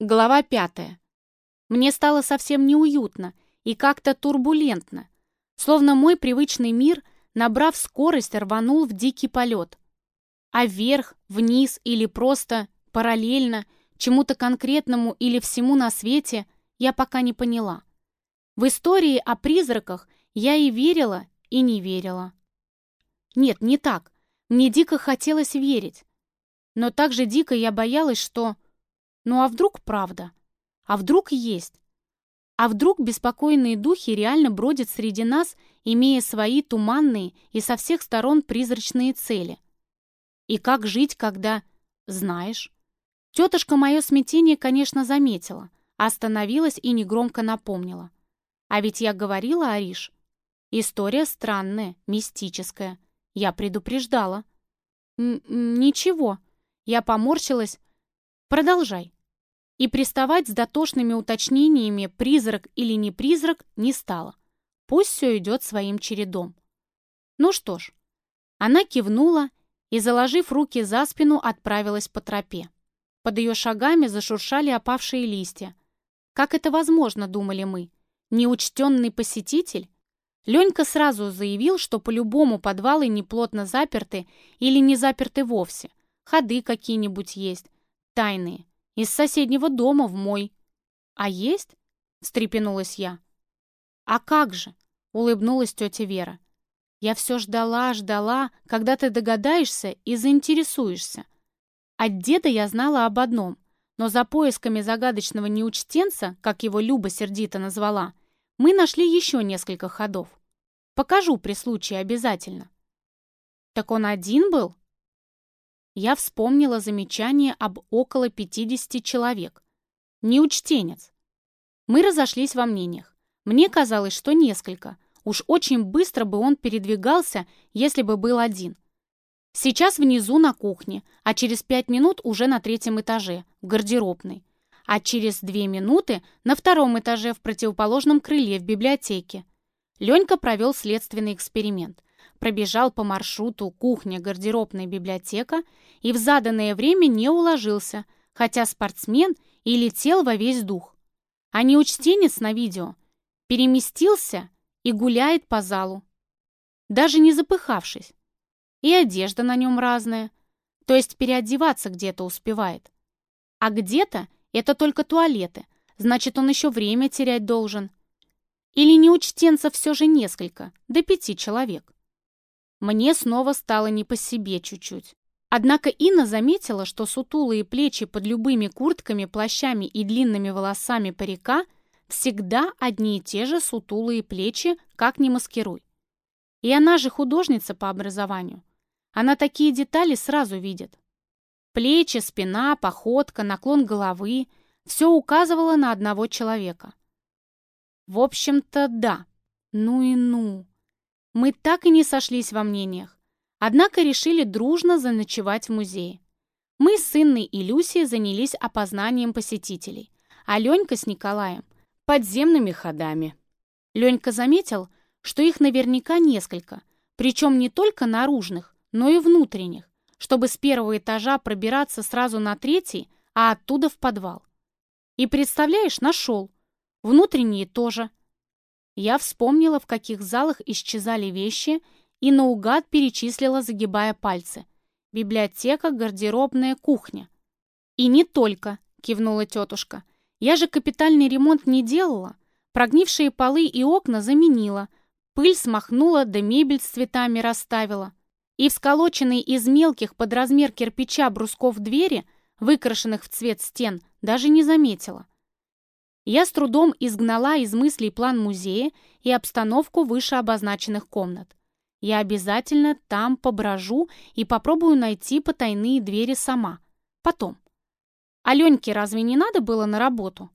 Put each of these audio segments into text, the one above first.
Глава пятая. Мне стало совсем неуютно и как-то турбулентно, словно мой привычный мир, набрав скорость, рванул в дикий полет. А вверх, вниз или просто, параллельно, чему-то конкретному или всему на свете, я пока не поняла. В истории о призраках я и верила, и не верила. Нет, не так. Мне дико хотелось верить. Но также дико я боялась, что ну а вдруг правда? А вдруг есть? А вдруг беспокойные духи реально бродят среди нас, имея свои туманные и со всех сторон призрачные цели? И как жить, когда... Знаешь. Тетушка мое смятение, конечно, заметила, остановилась и негромко напомнила. А ведь я говорила, Ариш, история странная, мистическая. Я предупреждала. Н Ничего. Я поморщилась. Продолжай и приставать с дотошными уточнениями «призрак» или «не призрак» не стала. Пусть все идет своим чередом. Ну что ж, она кивнула и, заложив руки за спину, отправилась по тропе. Под ее шагами зашуршали опавшие листья. Как это возможно, думали мы? Неучтенный посетитель? Ленька сразу заявил, что по-любому подвалы неплотно заперты или не заперты вовсе. Ходы какие-нибудь есть, тайные. Из соседнего дома в мой. А есть? Встрепенулась я. А как же? Улыбнулась тетя Вера. Я все ждала, ждала, когда ты догадаешься и заинтересуешься. От деда я знала об одном, но за поисками загадочного неучтенца, как его Люба сердито назвала, мы нашли еще несколько ходов. Покажу при случае обязательно. Так он один был? я вспомнила замечание об около 50 человек. Не учтенец. Мы разошлись во мнениях. Мне казалось, что несколько. Уж очень быстро бы он передвигался, если бы был один. Сейчас внизу на кухне, а через пять минут уже на третьем этаже, в гардеробной. А через две минуты на втором этаже в противоположном крыле в библиотеке. Ленька провел следственный эксперимент пробежал по маршруту кухня-гардеробная библиотека и в заданное время не уложился, хотя спортсмен и летел во весь дух. А не учтенец на видео переместился и гуляет по залу, даже не запыхавшись. И одежда на нем разная, то есть переодеваться где-то успевает. А где-то это только туалеты, значит, он еще время терять должен. Или неучтенцев все же несколько, до пяти человек. Мне снова стало не по себе чуть-чуть. Однако Инна заметила, что сутулые плечи под любыми куртками, плащами и длинными волосами парика всегда одни и те же сутулые плечи, как не маскируй. И она же художница по образованию. Она такие детали сразу видит. Плечи, спина, походка, наклон головы – все указывало на одного человека. В общем-то, да. Ну и ну. Мы так и не сошлись во мнениях, однако решили дружно заночевать в музее. Мы с Инной и Люсей занялись опознанием посетителей, а Ленька с Николаем – подземными ходами. Ленька заметил, что их наверняка несколько, причем не только наружных, но и внутренних, чтобы с первого этажа пробираться сразу на третий, а оттуда в подвал. И представляешь, нашел. Внутренние тоже – я вспомнила, в каких залах исчезали вещи, и наугад перечислила, загибая пальцы. Библиотека, гардеробная, кухня. «И не только», — кивнула тетушка. «Я же капитальный ремонт не делала. Прогнившие полы и окна заменила. Пыль смахнула, да мебель с цветами расставила. И всколоченные из мелких под размер кирпича брусков двери, выкрашенных в цвет стен, даже не заметила. Я с трудом изгнала из мыслей план музея и обстановку выше обозначенных комнат. Я обязательно там поброжу и попробую найти потайные двери сама. Потом. Аленке разве не надо было на работу?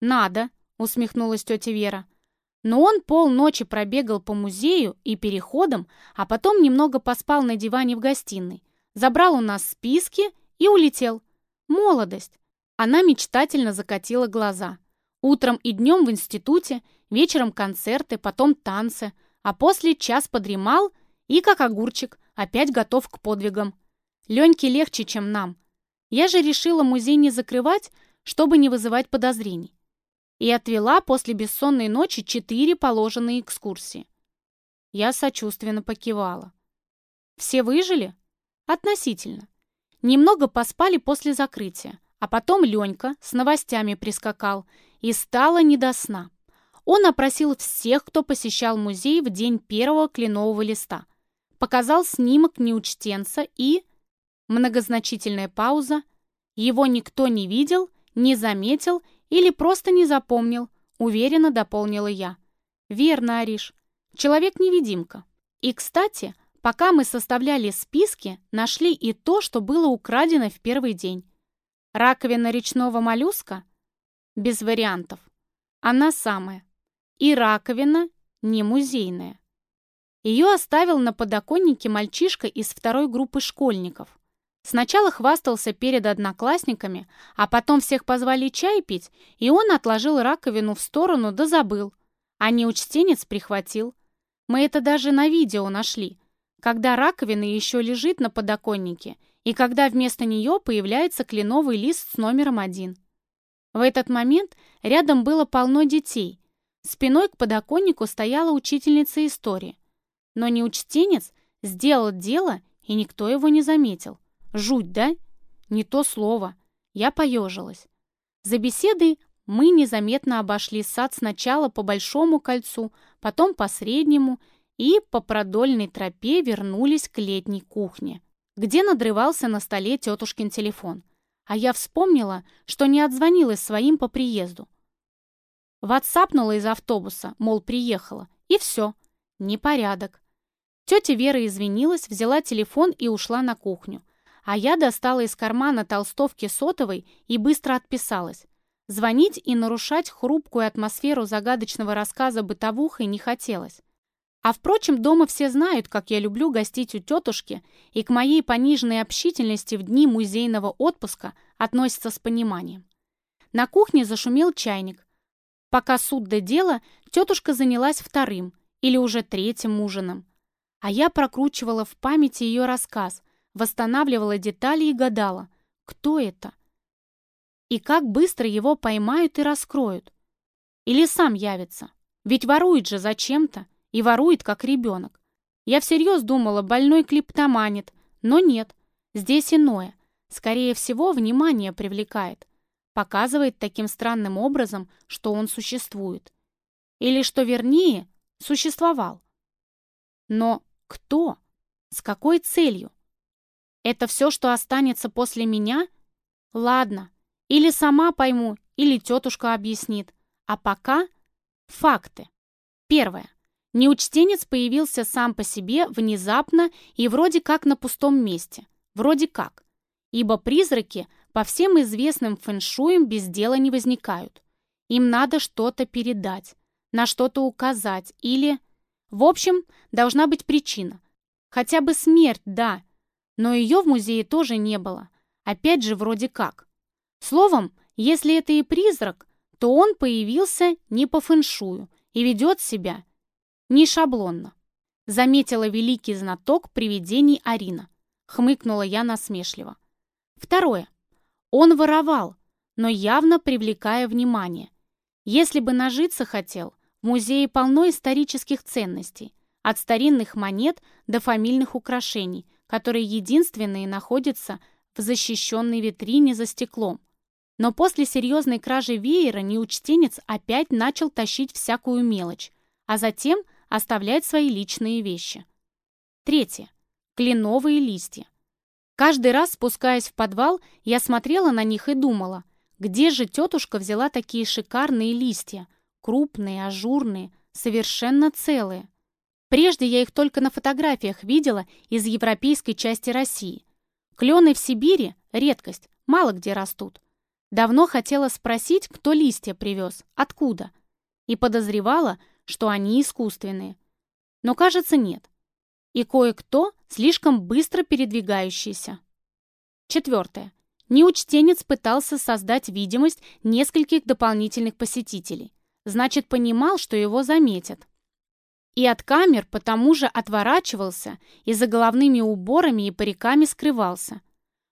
Надо, усмехнулась тетя Вера. Но он полночи пробегал по музею и переходам, а потом немного поспал на диване в гостиной. Забрал у нас списки и улетел. Молодость. Она мечтательно закатила глаза. Утром и днем в институте, вечером концерты, потом танцы, а после час подремал и, как огурчик, опять готов к подвигам. Леньке легче, чем нам. Я же решила музей не закрывать, чтобы не вызывать подозрений. И отвела после бессонной ночи четыре положенные экскурсии. Я сочувственно покивала. Все выжили? Относительно. Немного поспали после закрытия, а потом Ленька с новостями прискакал – и стало не до сна. Он опросил всех, кто посещал музей в день первого кленового листа. Показал снимок неучтенца и... Многозначительная пауза. Его никто не видел, не заметил или просто не запомнил, уверенно дополнила я. Верно, Ариш. Человек-невидимка. И, кстати, пока мы составляли списки, нашли и то, что было украдено в первый день. Раковина речного моллюска — без вариантов. Она самая. И раковина не музейная. Ее оставил на подоконнике мальчишка из второй группы школьников. Сначала хвастался перед одноклассниками, а потом всех позвали чай пить, и он отложил раковину в сторону да забыл. А неучтенец прихватил. Мы это даже на видео нашли, когда раковина еще лежит на подоконнике, и когда вместо нее появляется кленовый лист с номером один. В этот момент рядом было полно детей. Спиной к подоконнику стояла учительница истории. Но неучтенец сделал дело, и никто его не заметил. Жуть, да? Не то слово. Я поежилась. За беседой мы незаметно обошли сад сначала по Большому кольцу, потом по Среднему и по продольной тропе вернулись к летней кухне, где надрывался на столе тетушкин телефон а я вспомнила, что не отзвонилась своим по приезду. Ватсапнула из автобуса, мол, приехала, и все. Непорядок. Тетя Вера извинилась, взяла телефон и ушла на кухню. А я достала из кармана толстовки сотовой и быстро отписалась. Звонить и нарушать хрупкую атмосферу загадочного рассказа бытовухой не хотелось. А впрочем, дома все знают, как я люблю гостить у тетушки, и к моей пониженной общительности в дни музейного отпуска относятся с пониманием. На кухне зашумел чайник. Пока суд до дело, тетушка занялась вторым или уже третьим ужином. А я прокручивала в памяти ее рассказ, восстанавливала детали и гадала, кто это? И как быстро его поймают и раскроют? Или сам явится? Ведь ворует же зачем-то и ворует, как ребенок. Я всерьез думала, больной клиптоманит, но нет, здесь иное. Скорее всего, внимание привлекает. Показывает таким странным образом, что он существует. Или, что вернее, существовал. Но кто? С какой целью? Это все, что останется после меня? Ладно, или сама пойму, или тетушка объяснит. А пока факты. Первое. Неучтенец появился сам по себе внезапно и вроде как на пустом месте. Вроде как. Ибо призраки по всем известным фэншуям без дела не возникают. Им надо что-то передать, на что-то указать или... В общем, должна быть причина. Хотя бы смерть, да, но ее в музее тоже не было. Опять же, вроде как. Словом, если это и призрак, то он появился не по фэншую и ведет себя не шаблонно», — заметила великий знаток привидений Арина. Хмыкнула я насмешливо. Второе. Он воровал, но явно привлекая внимание. Если бы нажиться хотел, в музее полно исторических ценностей, от старинных монет до фамильных украшений, которые единственные находятся в защищенной витрине за стеклом. Но после серьезной кражи веера неучтенец опять начал тащить всякую мелочь, а затем – оставляет свои личные вещи. Третье. Кленовые листья. Каждый раз, спускаясь в подвал, я смотрела на них и думала, где же тетушка взяла такие шикарные листья, крупные, ажурные, совершенно целые. Прежде я их только на фотографиях видела из европейской части России. Клены в Сибири – редкость, мало где растут. Давно хотела спросить, кто листья привез, откуда. И подозревала, что они искусственные. Но кажется, нет. И кое-кто слишком быстро передвигающийся. Четвертое. Неучтенец пытался создать видимость нескольких дополнительных посетителей. Значит, понимал, что его заметят. И от камер потому же отворачивался и за головными уборами и париками скрывался.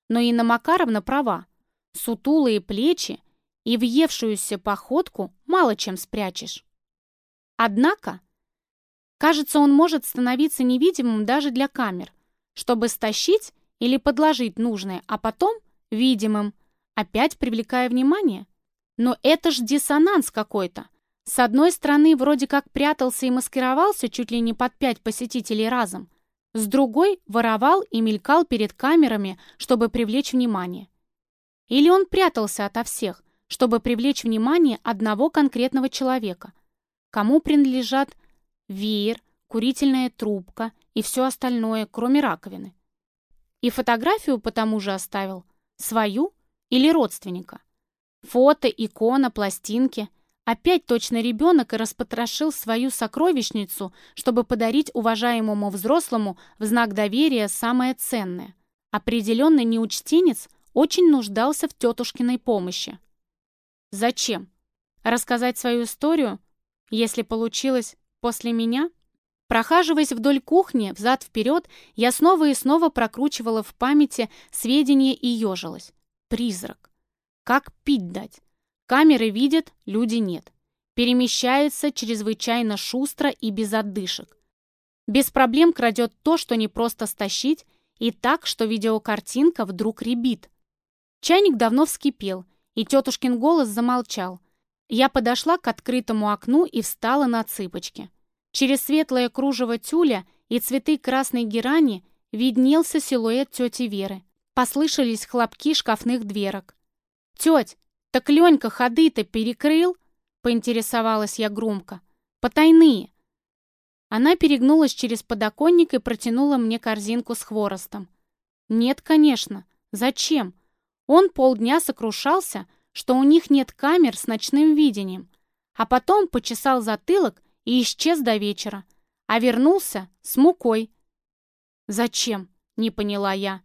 Но Инна Макаровна права. Сутулые плечи и въевшуюся походку мало чем спрячешь. Однако, кажется, он может становиться невидимым даже для камер, чтобы стащить или подложить нужное, а потом видимым, опять привлекая внимание. Но это ж диссонанс какой-то. С одной стороны, вроде как прятался и маскировался чуть ли не под пять посетителей разом, с другой воровал и мелькал перед камерами, чтобы привлечь внимание. Или он прятался ото всех, чтобы привлечь внимание одного конкретного человека – кому принадлежат веер, курительная трубка и все остальное, кроме раковины. И фотографию потому же оставил, свою или родственника. Фото, икона, пластинки. Опять точно ребенок и распотрошил свою сокровищницу, чтобы подарить уважаемому взрослому в знак доверия самое ценное. Определенный неучтенец очень нуждался в тетушкиной помощи. Зачем? Рассказать свою историю если получилось после меня? Прохаживаясь вдоль кухни, взад-вперед, я снова и снова прокручивала в памяти сведения и ежилась. Призрак. Как пить дать? Камеры видят, люди нет. Перемещается чрезвычайно шустро и без отдышек. Без проблем крадет то, что не просто стащить, и так, что видеокартинка вдруг ребит. Чайник давно вскипел, и тетушкин голос замолчал, я подошла к открытому окну и встала на цыпочки. Через светлое кружево тюля и цветы красной герани виднелся силуэт тети Веры. Послышались хлопки шкафных дверок. «Теть, так Ленька ходы-то перекрыл?» поинтересовалась я громко. «Потайные». Она перегнулась через подоконник и протянула мне корзинку с хворостом. «Нет, конечно. Зачем?» Он полдня сокрушался, что у них нет камер с ночным видением, а потом почесал затылок и исчез до вечера, а вернулся с мукой. «Зачем?» — не поняла я.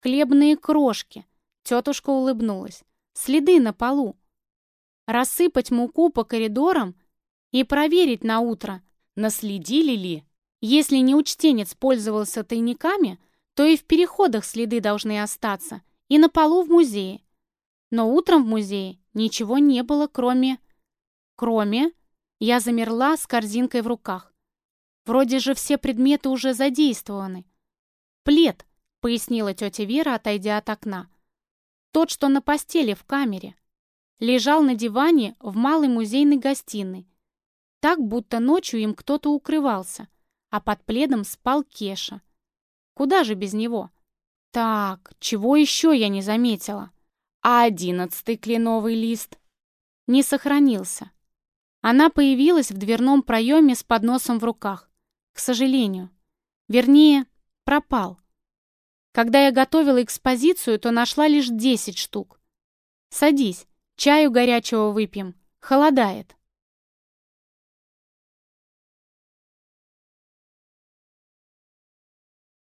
«Хлебные крошки», — тетушка улыбнулась, — «следы на полу. Рассыпать муку по коридорам и проверить на утро, наследили ли. Если неучтенец пользовался тайниками, то и в переходах следы должны остаться, и на полу в музее, но утром в музее ничего не было, кроме... Кроме... Я замерла с корзинкой в руках. Вроде же все предметы уже задействованы. Плед, пояснила тетя Вера, отойдя от окна. Тот, что на постели в камере. Лежал на диване в малой музейной гостиной. Так, будто ночью им кто-то укрывался, а под пледом спал Кеша. Куда же без него? Так, чего еще я не заметила? а одиннадцатый кленовый лист не сохранился. Она появилась в дверном проеме с подносом в руках, к сожалению. Вернее, пропал. Когда я готовила экспозицию, то нашла лишь 10 штук. Садись, чаю горячего выпьем, холодает.